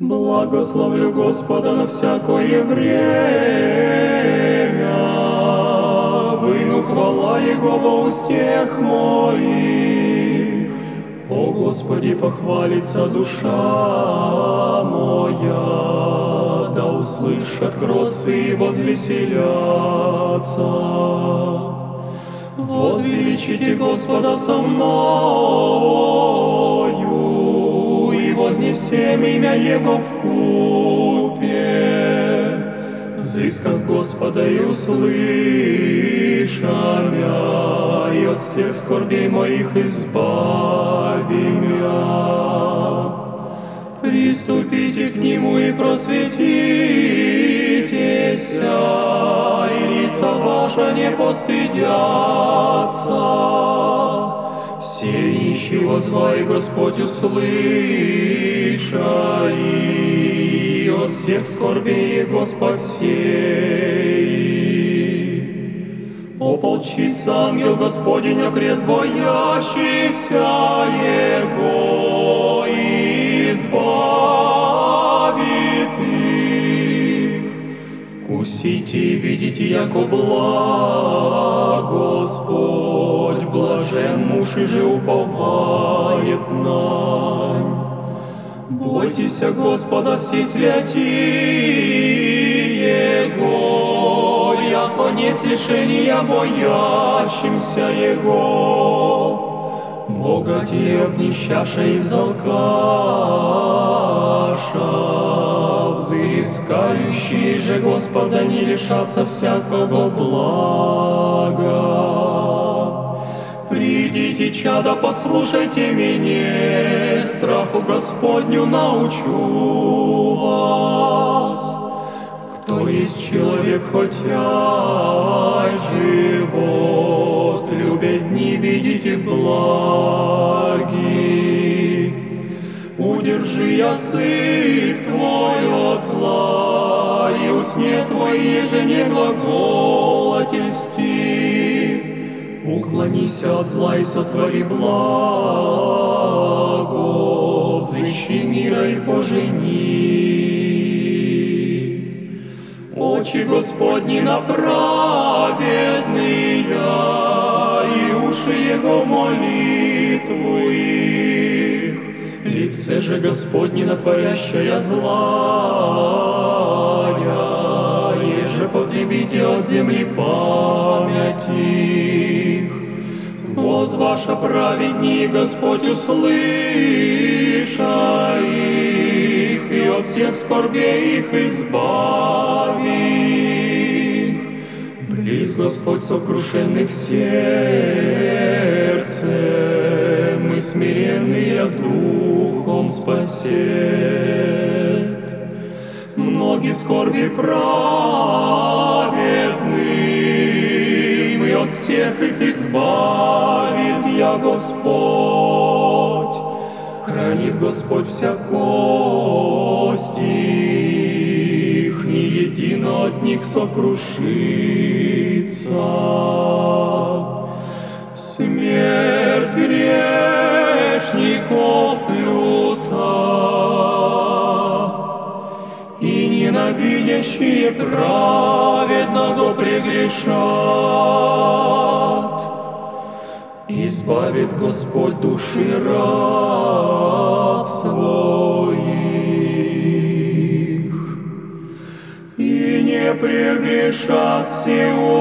Благословлю Господа на всякое время, выну хвала Его во устех моих. О Господи, похвалится душа моя, да услышат кроссы и возвеселятся. Возвеличите Господа со мною, и вознесем имя Его в купе. Взысках Господа и услыша мя, и от всех скорбей моих избави мя. Приступите к Нему и просветитесь, и лица ваша не постыдятся. Сей нищего зла и Господь услыша, и от всех скорбей Его спасей. Ополчится ангел Господень, окрест боящийся Его, избавит их. Вкусите и видите, яко благ Господь, блажен муж и же уповает нань. Бойтесь Господа все святые Его, яко не слишения боящимся Его. Богатей обнищаша и взалкаша, взыскающие же Господа не лишатся всякого блага. Придите, чада, послушайте меня, страху Господню научу вас. Кто есть человек, хотя живот, любит дни видеть и благи. Удержи язык твой от зла, и усне твои же не глаголательсти. Уклонись от зла и сотвори благо, взыщи мира и пожени. Очи Господни на праведные, и уши Его молитву их. Лице же Господне на творящая злая, еже потребите от земли память Воз ваша праведни, Господь услыша их, и от всех скорбей их избави. Близ Господь сокрушенных сердцем, и смиренные духом спасет. Многие скорби и от всех их избавит я Господь. Хранит Господь вся кость их, ни едино от них сокрушится. Смерть грешников люта, и ненавидящие праведного прегрешат. Избавит Господь души раб своих, и не прегрешат все уповающие